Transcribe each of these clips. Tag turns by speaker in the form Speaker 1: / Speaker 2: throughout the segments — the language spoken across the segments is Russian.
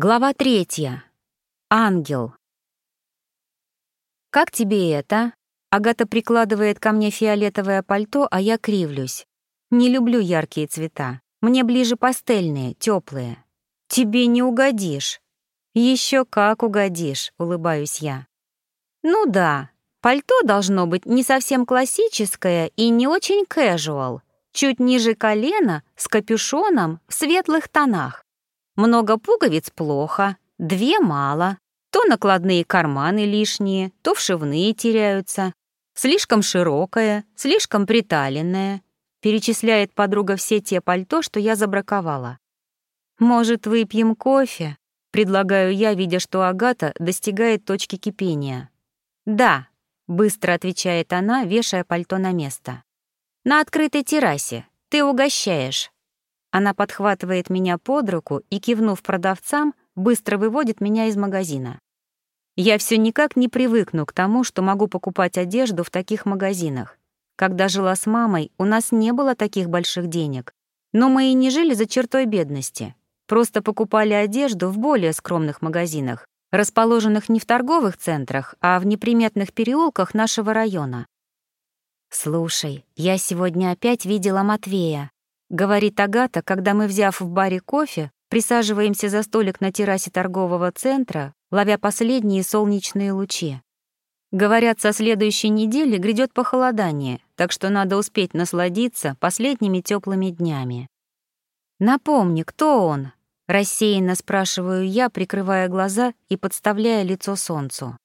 Speaker 1: Глава третья. Ангел. «Как тебе это?» Агата прикладывает ко мне фиолетовое пальто, а я кривлюсь. Не люблю яркие цвета. Мне ближе пастельные, теплые. Тебе не угодишь. Еще как угодишь, улыбаюсь я. Ну да, пальто должно быть не совсем классическое и не очень casual, чуть ниже колена, с капюшоном, в светлых тонах. Много пуговиц плохо, две мало. То накладные карманы лишние, то вшивные теряются. Слишком широкое, слишком приталенное. Перечисляет подруга все те пальто, что я забраковала. «Может, выпьем кофе?» — предлагаю я, видя, что Агата достигает точки кипения. «Да», — быстро отвечает она, вешая пальто на место. «На открытой террасе. Ты угощаешь. Она подхватывает меня под руку и, кивнув продавцам, быстро выводит меня из магазина. Я все никак не привыкну к тому, что могу покупать одежду в таких магазинах. Когда жила с мамой, у нас не было таких больших денег. Но мы и не жили за чертой бедности. Просто покупали одежду в более скромных магазинах, расположенных не в торговых центрах, а в неприметных переулках нашего района. «Слушай, я сегодня опять видела Матвея», — говорит Агата, когда мы, взяв в баре кофе, присаживаемся за столик на террасе торгового центра, ловя последние солнечные лучи. Говорят, со следующей недели грядет похолодание, так что надо успеть насладиться последними теплыми днями. «Напомни, кто он?» — рассеянно спрашиваю я, прикрывая глаза и подставляя лицо солнцу.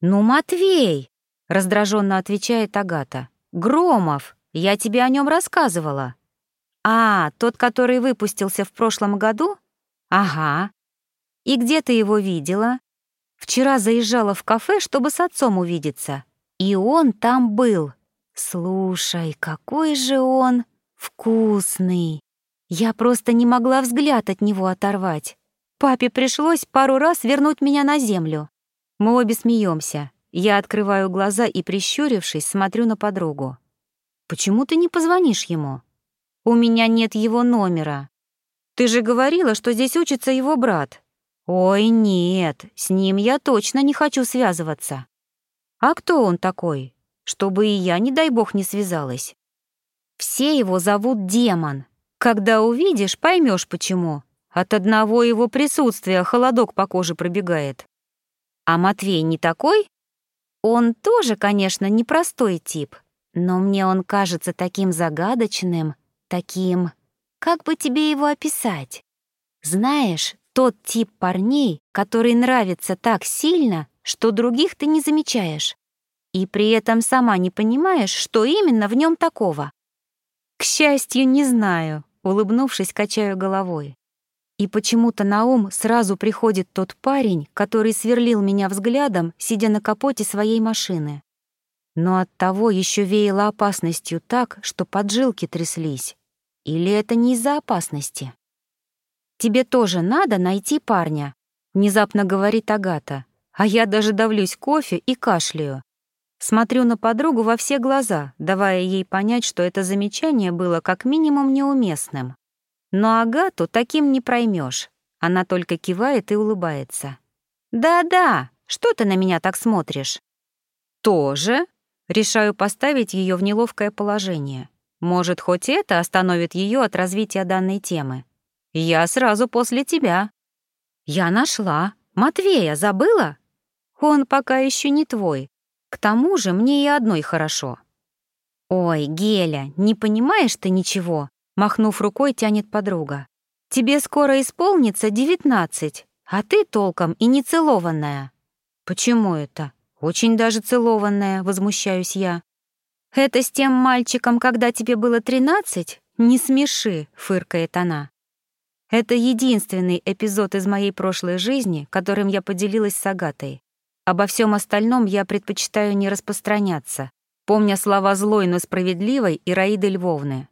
Speaker 1: «Ну, Матвей!» — раздраженно отвечает Агата. «Громов! Я тебе о нем рассказывала!» «А, тот, который выпустился в прошлом году? Ага. И где ты его видела?» «Вчера заезжала в кафе, чтобы с отцом увидеться. И он там был. Слушай, какой же он вкусный! Я просто не могла взгляд от него оторвать. Папе пришлось пару раз вернуть меня на землю. Мы обе смеемся. Я открываю глаза и, прищурившись, смотрю на подругу. «Почему ты не позвонишь ему?» У меня нет его номера. Ты же говорила, что здесь учится его брат. Ой, нет, с ним я точно не хочу связываться. А кто он такой? Чтобы и я, не дай бог, не связалась. Все его зовут Демон. Когда увидишь, поймешь почему. От одного его присутствия холодок по коже пробегает. А Матвей не такой? Он тоже, конечно, непростой тип, но мне он кажется таким загадочным, таким... Как бы тебе его описать? Знаешь, тот тип парней, который нравится так сильно, что других ты не замечаешь, и при этом сама не понимаешь, что именно в нем такого. К счастью, не знаю, улыбнувшись, качаю головой. И почему-то на ум сразу приходит тот парень, который сверлил меня взглядом, сидя на капоте своей машины. Но от того еще веяло опасностью так, что поджилки тряслись. Или это не из-за опасности? «Тебе тоже надо найти парня», — внезапно говорит Агата, а я даже давлюсь кофе и кашляю. Смотрю на подругу во все глаза, давая ей понять, что это замечание было как минимум неуместным. Но Агату таким не проймешь. Она только кивает и улыбается. «Да-да, что ты на меня так смотришь?» «Тоже?» Решаю поставить ее в неловкое положение. Может, хоть это остановит ее от развития данной темы. Я сразу после тебя. Я нашла. Матвея забыла? Он пока еще не твой. К тому же мне и одной хорошо. Ой, Геля, не понимаешь ты ничего? Махнув рукой, тянет подруга. Тебе скоро исполнится девятнадцать, а ты толком и не целованная. Почему это? Очень даже целованная, возмущаюсь я. «Это с тем мальчиком, когда тебе было тринадцать? Не смеши», — фыркает она. Это единственный эпизод из моей прошлой жизни, которым я поделилась с Агатой. Обо всем остальном я предпочитаю не распространяться, помня слова злой, но справедливой Ираиды Львовны.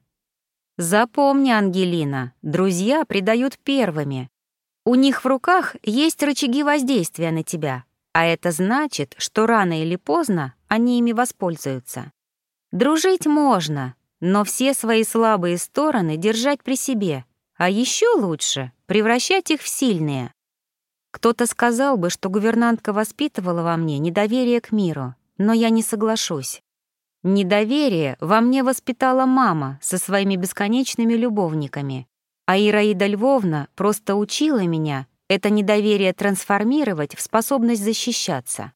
Speaker 1: Запомни, Ангелина, друзья предают первыми. У них в руках есть рычаги воздействия на тебя, а это значит, что рано или поздно они ими воспользуются. Дружить можно, но все свои слабые стороны держать при себе, а еще лучше превращать их в сильные. Кто-то сказал бы, что гувернантка воспитывала во мне недоверие к миру, но я не соглашусь. Недоверие во мне воспитала мама со своими бесконечными любовниками, а Ираида Львовна просто учила меня это недоверие трансформировать в способность защищаться.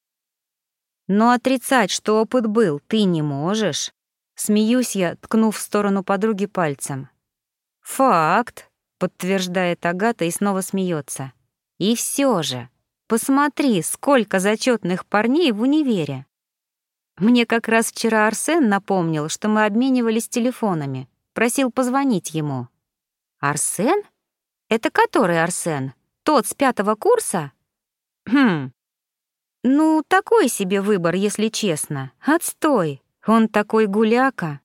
Speaker 1: Но отрицать, что опыт был, ты не можешь. Смеюсь я, ткнув в сторону подруги пальцем. «Факт», — подтверждает Агата и снова смеется. «И все же, посмотри, сколько зачетных парней в универе. Мне как раз вчера Арсен напомнил, что мы обменивались телефонами, просил позвонить ему. Арсен? Это который Арсен? Тот с пятого курса? Хм. Ну, такой себе выбор, если честно. Отстой. Он такой гуляка.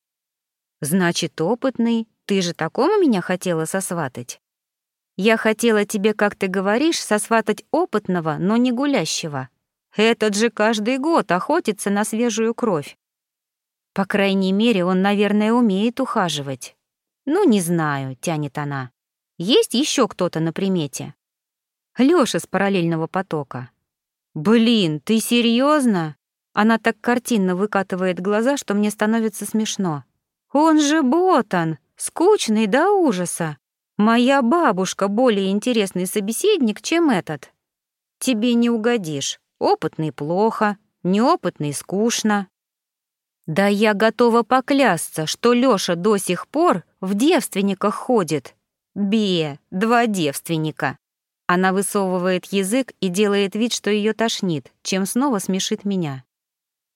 Speaker 1: Значит, опытный. Ты же такому меня хотела сосватать? Я хотела тебе, как ты говоришь, сосватать опытного, но не гулящего. Этот же каждый год охотится на свежую кровь. По крайней мере, он, наверное, умеет ухаживать. Ну, не знаю, тянет она. Есть еще кто-то на примете? Лёша с параллельного потока. Блин, ты серьезно? Она так картинно выкатывает глаза, что мне становится смешно. Он же ботан, скучный до ужаса. Моя бабушка более интересный собеседник, чем этот. Тебе не угодишь. Опытный — плохо, неопытный — скучно. Да я готова поклясться, что Лёша до сих пор в девственниках ходит. Бе, два девственника. Она высовывает язык и делает вид, что ее тошнит, чем снова смешит меня.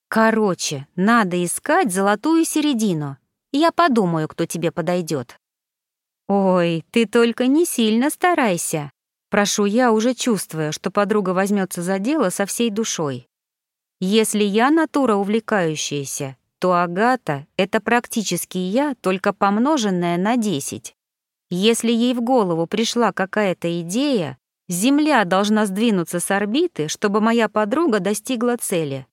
Speaker 1: Короче, надо искать золотую середину. Я подумаю, кто тебе подойдет. Ой, ты только не сильно старайся. Прошу я, уже чувствуя, что подруга возьмется за дело со всей душой. Если я натура увлекающаяся, то Агата — это практически я, только помноженная на десять. Если ей в голову пришла какая-то идея, Земля должна сдвинуться с орбиты, чтобы моя подруга достигла цели.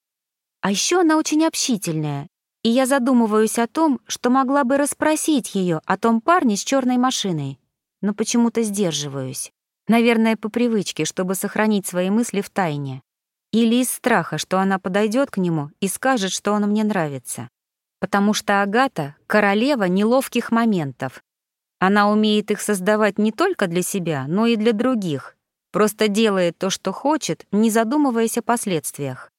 Speaker 1: А еще она очень общительная, и я задумываюсь о том, что могла бы расспросить ее о том парне с черной машиной, но почему-то сдерживаюсь. Наверное, по привычке, чтобы сохранить свои мысли в тайне. Или из страха, что она подойдет к нему и скажет, что он мне нравится. Потому что Агата — королева неловких моментов. Она умеет их создавать не только для себя, но и для других. Просто делает то, что хочет, не задумываясь о последствиях.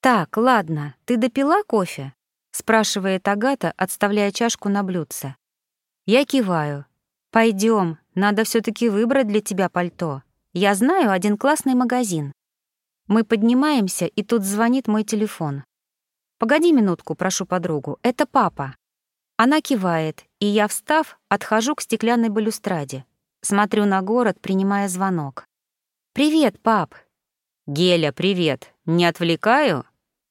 Speaker 1: «Так, ладно, ты допила кофе?» — спрашивает Агата, отставляя чашку на блюдце. Я киваю. Пойдем, надо все таки выбрать для тебя пальто. Я знаю один классный магазин. Мы поднимаемся, и тут звонит мой телефон. «Погоди минутку, прошу подругу, это папа». Она кивает, и я, встав, отхожу к стеклянной балюстраде. Смотрю на город, принимая звонок. «Привет, пап». «Геля, привет. Не отвлекаю?»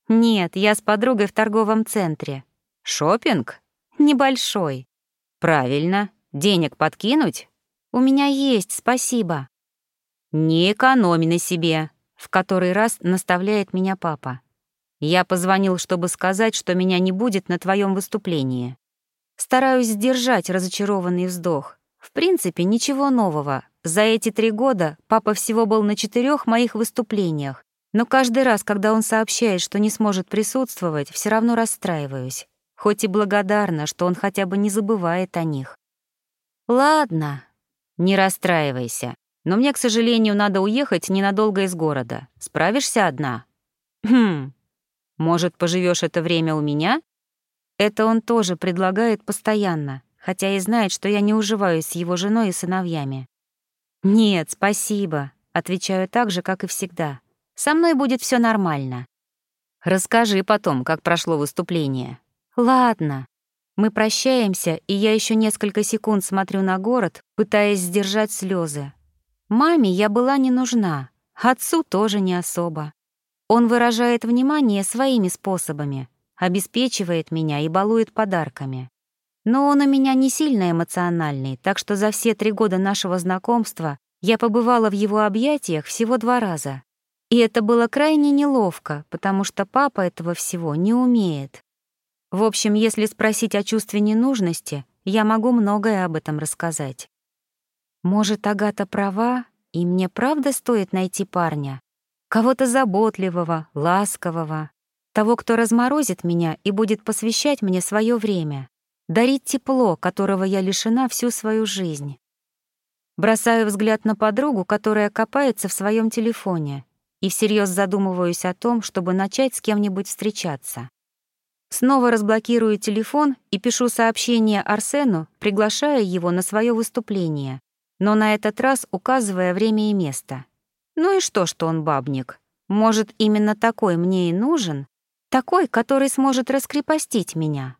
Speaker 1: «Нет, я с подругой в торговом центре». Шопинг? «Небольшой». «Правильно. Денег подкинуть?» «У меня есть, спасибо». «Не экономи на себе», — в который раз наставляет меня папа. «Я позвонил, чтобы сказать, что меня не будет на твоем выступлении. Стараюсь сдержать разочарованный вздох. В принципе, ничего нового. За эти три года папа всего был на четырех моих выступлениях, но каждый раз, когда он сообщает, что не сможет присутствовать, все равно расстраиваюсь, хоть и благодарна, что он хотя бы не забывает о них. «Ладно, не расстраивайся. Но мне, к сожалению, надо уехать ненадолго из города. Справишься одна? Хм. Может, поживешь это время у меня? Это он тоже предлагает постоянно, хотя и знает, что я не уживаюсь с его женой и сыновьями. Нет, спасибо, отвечаю так же, как и всегда. Со мной будет все нормально. Расскажи потом, как прошло выступление. Ладно. Мы прощаемся, и я еще несколько секунд смотрю на город, пытаясь сдержать слезы. Маме я была не нужна, отцу тоже не особо. Он выражает внимание своими способами, обеспечивает меня и балует подарками. Но он у меня не сильно эмоциональный, так что за все три года нашего знакомства я побывала в его объятиях всего два раза. И это было крайне неловко, потому что папа этого всего не умеет. В общем, если спросить о чувстве ненужности, я могу многое об этом рассказать. Может, Агата права, И мне правда стоит найти парня? Кого-то заботливого, ласкового, того, кто разморозит меня и будет посвящать мне свое время, дарить тепло, которого я лишена всю свою жизнь. Бросаю взгляд на подругу, которая копается в своем телефоне, и всерьез задумываюсь о том, чтобы начать с кем-нибудь встречаться. Снова разблокирую телефон и пишу сообщение Арсену, приглашая его на свое выступление, но на этот раз указывая время и место. Ну и что, что он бабник? Может, именно такой мне и нужен? Такой, который сможет раскрепостить меня.